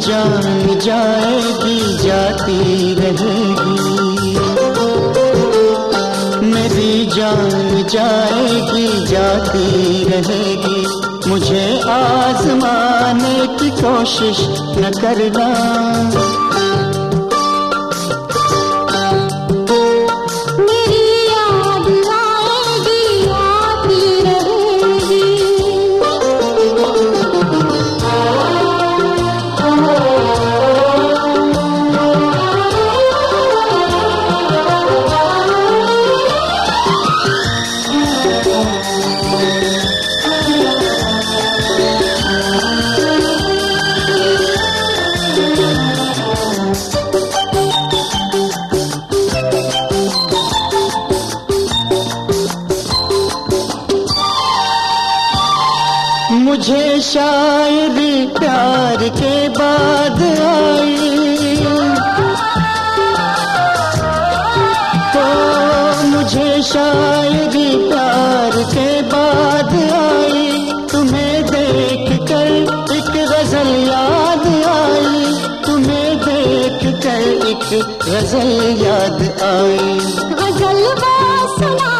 जान जाएगी, जाती रहेगी। मेरी जान जाएगी, जाती रहेगी। मुझे आजमाने की कोशिश न करना। मुझे शायद प्यार के बाद आई। तो मुझे शायद प्यार के बाद आई। तुम्हें देख कर एक गज़ल याद आई। तुम्हें देख कर एक गज़ल याद आई। गज़ल सुनाने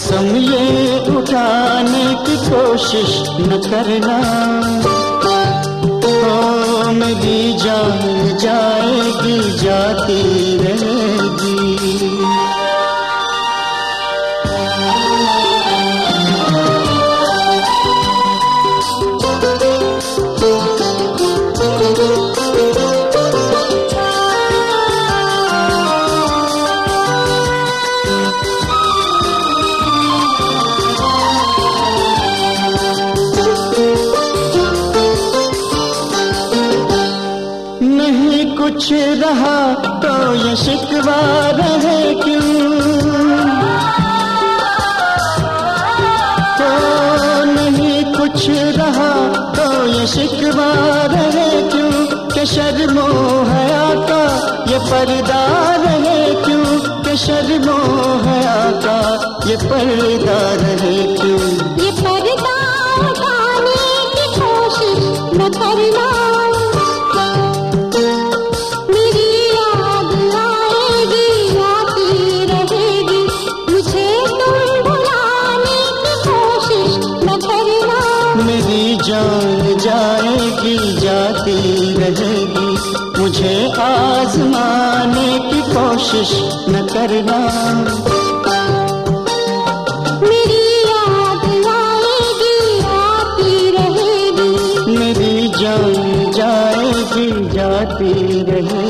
कसम ये उठाने की कोशिश न करना। ओ मेरी जान जाएगी जाती। कुछ रहा तो ये शिकवा रहे क्यों? तो नहीं कुछ रहा तो ये शिकवा रहे क्यों? के शर्मो हया का ये पर्दा रहे क्यों? के शर्मो हया का ये पर्दा रहे क्यों? ये पर्दा उठाने की कोशिश न करना। मुझे आजमाने की कोशिश न करना। मेरी याद आएगी आती रहेगी। मेरी जान जाएगी जाती रहेगी।